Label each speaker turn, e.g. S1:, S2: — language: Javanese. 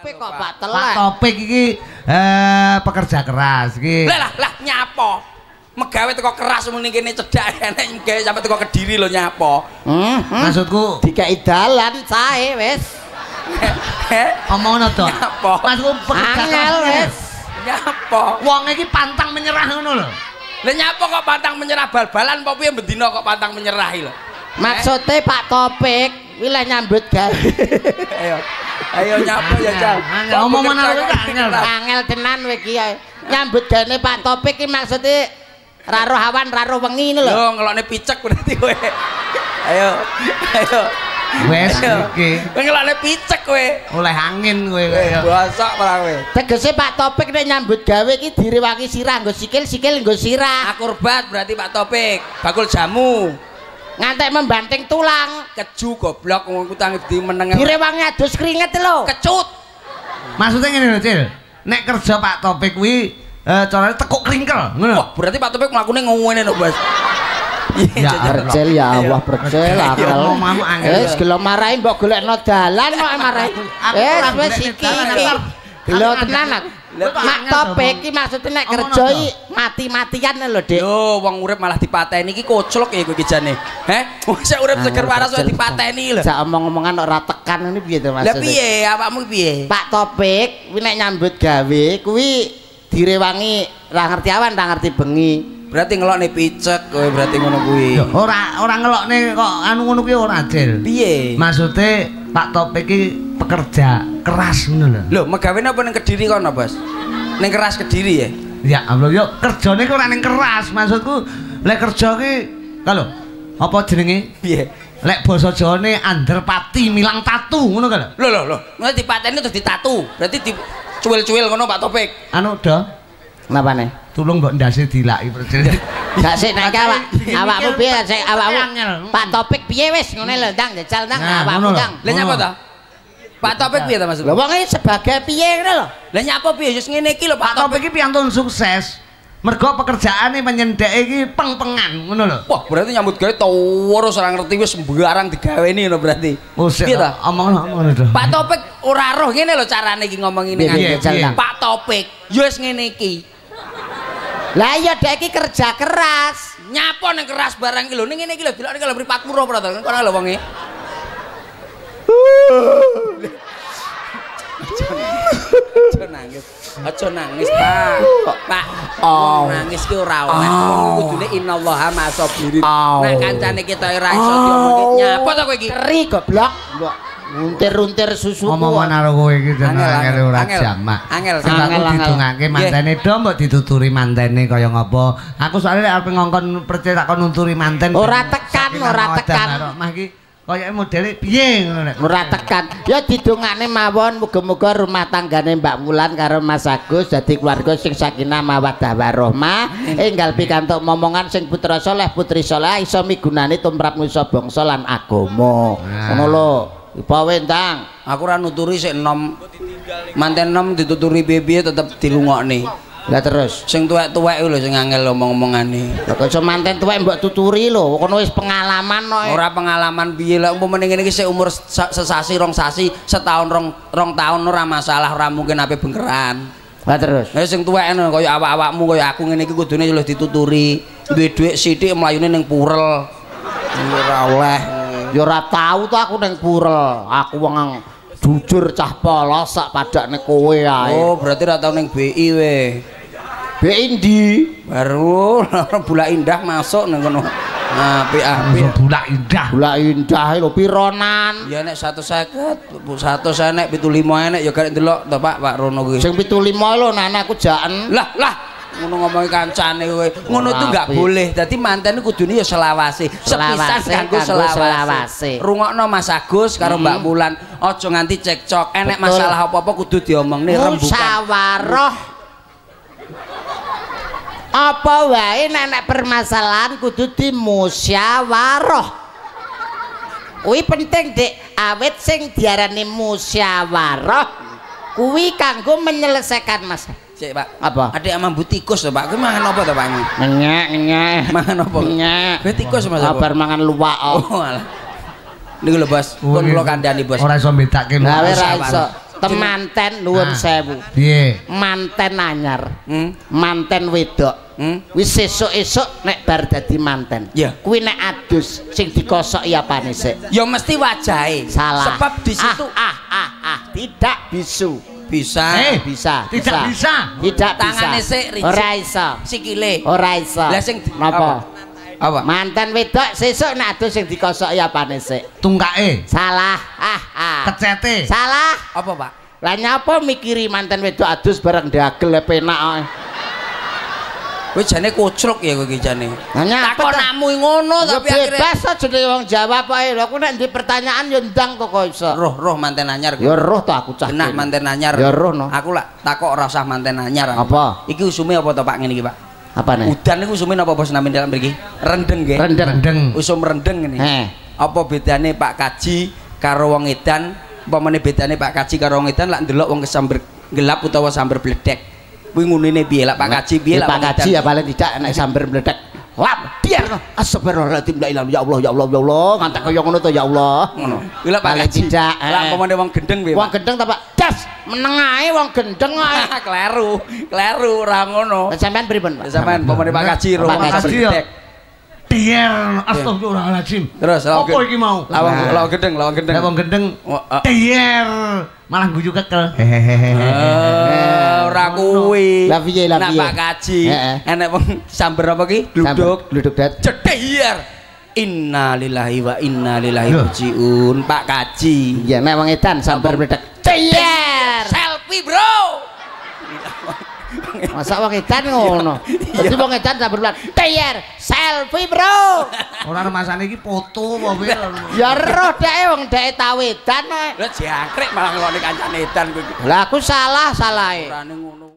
S1: Topik kok Pak
S2: Pak. Topik iki eh pekerja keras iki.
S3: Lah lah lah nyapo. Megawe teko keras muni kene cedak enek gawe sampe teko Kediri lho nyapo.
S1: Hmm, hmm.
S2: Maksudku
S1: dikai dalan sae wis.
S2: omongno to.
S3: Nyapo?
S2: Maksudku pekerja keras.
S1: wis.
S3: Nyapo.
S2: Wong iki pantang menyerah ngono lho.
S3: Lah nyapo kok pantang menyerah bal-balan apa piye bendina kok pantang menyerah lho.
S1: Maksudnya Pak Topik wilayah nyambut gawe.
S3: Ayo. Ayo nyapo ya.
S2: Angel, omongan aku iki angel.
S1: Angel tenan kowe iki ya. Nyambut gawe Pak Topik iki maksudnya raro hawan raro wengi ngono lho.
S3: Lho ngelokne picek berarti kowe. Ayo. Ayo.
S2: Wes iki
S3: Kowe ngelokne picek kowe.
S2: oleh angin kowe
S3: Kowe
S2: kaya.
S3: bosok ora kowe.
S1: Tegese Pak Topik nek nyambut gawe iki direwangi sirah nggo sikil sikil nggo sirah.
S3: Akurbat berarti Pak Topik. Bakul jamu.
S1: Ngantek membanting tulang.
S3: Keju goblok wong ku tangi di meneng.
S1: Direwangi adus keringet lho.
S3: Kecut.
S2: Maksudnya ngene lho, Cil. Nek kerja Pak Topik kuwi eh carane tekuk kringkel, ngono.
S3: Wah, berarti Pak Topik mlakune ngene lho, Bos.
S2: Ya,
S1: Percel ya Allah percel akal.
S2: Ngomongmu angel.
S1: Wis gelo marahi mbok golekno dalan kok marahi.
S2: Aku
S1: Wis wis iki Gelo tenan. Mak topik iki maksudnya nek kerja iki mati-matian lho, Dik.
S3: Yo, wong urip malah dipateni iki koclok ya kowe iki jane. Heh, wong sik urip seger waras kok dipateni lho.
S1: Jak omong-omongan ora tekan ini piye to
S3: Lah
S1: maksudnya?
S3: piye awakmu piye?
S1: Pak Topik kuwi nek nyambut gawe kuwi direwangi ra ngerti awan ra ngerti bengi.
S3: Berarti ngelokne picek kowe berarti ngono kuwi.
S2: Ora ora ngelokne kok anu ngono kuwi ora, Cil.
S3: Piye?
S2: Maksudnya Pak Topik iki pekerja keras ngono lho.
S3: Lho, megawene apa ning Kediri kono, Bos? Ning keras Kediri ya?
S2: Ya Allah, yo kerjane kok ora ning keras. Maksudku lek kerja ki kalau apa jenenge?
S3: Piye?
S2: Lek basa Jawane Anderpati milang tatu ngono ka lho.
S3: Lho lho ngono dipateni terus ditatu. Berarti di cuil-cuil ngono Pak Topik.
S2: Anu do,
S1: Napa nih?
S2: tulung mbok ndase dilaki percil.
S1: Gak sik nek awak awakmu piye sik awakmu. Pak Topik piye wis ngene lho ndang jajal ndang
S2: Nah,
S1: awakmu ndang.
S3: Lah nyapa ta? Pak Topik piye ta maksud?
S1: Lho wong sebagai piye ngono lho.
S3: Lah nyapa piye wis ngene iki lho
S2: Pak Topik iki piantun sukses. Mergo pekerjaane penyendhek iki peng-pengan ngono lho.
S3: Wah, berarti nyambut gawe terus ora ngerti wis sembarang digaweni ngono berarti.
S2: Usik
S3: Piye ta?
S2: omong ngono do.
S3: Pak Topik ora roh ngene lho carane iki ngomong ini
S1: Piye,
S3: kan. Pak Topik, yo wis ngene iki.
S1: Lah iya dek iki kerja keras.
S3: Nyapa ning keras barang iki lho ning ngene iki lho dilokne kalau mripatmu ro ora to kan kono lho wonge. Aja nangis. Aja nangis, Pak. Pak. Oh. Nangis ki ora oleh. Wong kudune innallaha ma'asabirin.
S1: Oh.
S3: Nek kancane kita ora iso diomongke nyapa to kowe iki?
S1: Keri goblok. Mbok untir-untir susuku.
S2: Ngomong karo kowe iki tenan
S3: Angel,
S2: angel
S3: angel,
S2: ora
S3: angel.
S2: jamak.
S3: Angel,
S1: angel,
S2: didongake mantene do mbok dituturi mantene kaya ngapa. Aku soalnya arep ngongkon percaya tak kon nunturi manten.
S1: Ora tekan, ora tekan.
S2: warahmah iki kaya modele piye ngono nek.
S1: Ora tekan. Ya didongane mawon muga-muga rumah tanggane Mbak Wulan karo Mas Agus dadi keluarga sing sakinah mawaddah warahmah. Enggal pikantuk momongan sing putra saleh putri saleh iso migunani tumrap nusa bangsa lan agama. Ngono lho. Ipawe ndang.
S3: Aku ora nuturi sik enom. Manten enom dituturi piye tetep dilungokne.
S1: Lah terus.
S3: Sing tuwek-tuwek lho sing angel omong-omongane.
S1: Lah kok manten tuwek mbok tuturi lho. Kono wis pengalaman kok.
S3: Ora pengalaman piye lah umpama ngene iki sik umur sa- sesasi rong sasi, setahun rong rong tahun ora masalah, ora mungkin ape bengkeran.
S1: Lah terus.
S3: Lah sing tuwek ngono kaya awak-awakmu kaya aku ngene iki kudune luwih dituturi. Duwe dhuwit sithik mlayune ning purel. Ora oleh.
S1: Ya ora tau to aku ning purel. Aku wong jujur cah polos sak padakne kowe ae.
S3: Oh, berarti ora tau ning BI we.
S1: Be indi.
S3: Baru bulak indah masuk nang kono. Apik-apik.
S2: bulak indah.
S1: Gula indah lho pironan.
S3: Ya nek 150, Bu 100 enek 75 enek ya gak ndelok to Pak, Pak Rono kuwi.
S1: Sing 75 lho nenek aku jaen.
S3: Lah, lah ngono ngomongi kancane kowe. Ngono tuh gak boleh. Dadi manten kudune ya selawase. Sepisan
S1: Selawase
S3: kanggo selawase. Rungokno Mas Agus karo Mbak Wulan, aja nganti cekcok. Enek masalah apa-apa kudu diomongne rembukan.
S1: Musyawarah. Apa wae nenek permasalahan kudu dimusyawarah. Kuwi penting, Dik. Awit sing diarani musyawarah kuwi kanggo menyelesaikan masalah.
S3: Cek, Pak.
S1: Apa?
S3: Adik mambu tikus to, Pak. Kuwi mangan apa to, Pak?
S1: Ngenyek, ngenyek.
S3: Mangan apa?
S1: Ngenyek.
S3: Kuwi tikus Mas. apa?
S1: Kabar mangan luwak.
S3: Oh, alah. Niku lho, Bos. Pun kula kandhani, Bos.
S2: Ora iso mbedake.
S1: Gawe ra
S3: musyawarah.
S1: iso. temanten nuwun
S2: Ah.
S1: sewu
S2: Piye?
S1: manten anyar
S3: Hmm.
S1: manten wedok
S3: Hmm.
S1: wis esuk-esuk nek bar dadi manten
S3: Ya.
S1: kuwi nek adus sing dikosoki apane sik
S3: Ya mesti wajahe.
S1: salah
S3: Sebab di situ
S1: ah ah ah, ah. tidak bisu
S3: bisa.
S2: Eh,
S1: bisa
S2: Tidak bisa.
S1: tidak bisa.
S3: Tangane sik, Rijik.
S1: ora iso.
S3: Sikile.
S1: ora iso.
S3: Lah sing
S1: napa?
S3: Apa?
S1: manten wedok sesuk nek adus sing dikosoki apane sik?
S2: Tungkake,
S1: salah. Ah ah.
S2: Kecete.
S1: salah.
S3: Apa, Pak?
S1: lah nyapa mikiri manten wedok adus bareng dagel penak
S3: Kowe jane kocrok ya kowe iki jane.
S1: Lah?
S3: Takonamu ngono tapi akhirnya
S1: bebas aja jenenge wong jawab ae lho aku nek ndi pertanyaan ya ndang kok iso
S3: roh-roh manten anyar.
S1: ya roh to aku cah
S3: Genah
S1: kene.
S3: manten anyar.
S1: ya roh no
S3: Aku lak takok ora usah manten anyar.
S1: Apa?
S3: Iki usume apa to Pak ngene iki, Pak?
S1: apa nih
S3: Udan niku usume napa bos nami dalam mriki? Rendeng nggih.
S1: rendeng
S2: Rendeng.
S3: Usum rendeng ngene.
S1: eh
S3: Apa bedane Pak Kaji karo wong edan? Umpamane bedane Pak Kaji karo wong edan lak ndelok wong kesamber gelap utawa samber bledek. Kuwi ngunine piye? Lak Pak Kaji piye lak
S1: Pak Kaji ya paling tidak nek sambar meledak lap diar astagfirullahaladzim la ilaha ya Allah ya Allah ya Allah. Ngantek kaya ngono to ya Allah.
S3: Ngono. Kuwi lak Pak Kaji.
S1: tidak,
S3: Lak
S1: eh.
S3: umpamane wong gendeng piye?
S1: wong gendeng ta Pak? Das meneng ae wong gendeng ae.
S3: Kleru, kleru ora ngono.
S1: Sampean pripun Pak?
S3: Sampean umpamane Pak Kaji ro
S1: Pak Kaji,
S2: ya.
S3: bledek.
S2: Dier, astagfirullahaladzim.
S3: Terus lawang
S2: Apa
S3: gendeng.
S2: iki mau?
S3: Lawang
S2: Nah.
S3: lawang gendeng, lawang gendeng.
S2: Nek wong gendeng
S3: Wah, ah.
S2: malah guyu kekel. Hehehe.
S3: Eh, ora kuwi.
S1: Lah piye, lah
S3: Nak
S1: piye?
S3: Pak Kaji, enek wong samber apa ki? Gluduk.
S1: gluduk dat
S3: Cedhir. Inna lillahi wa inna ilaihi
S2: Loh.
S3: rajiun. Pak Kaji.
S1: ya nek wong edan sambar meledak diar
S3: Selfie, Bro.
S1: masa wong edan ngono dadi wong edan sambar meledak diar selfie bro
S2: Ora remasane iki foto apa piye?
S1: ya roh dhek wong dhek tawedan ae
S3: Lah jangkrik malah ngeloni kancane edan kowe iki.
S1: lah aku salah salahe
S3: Orane ngono.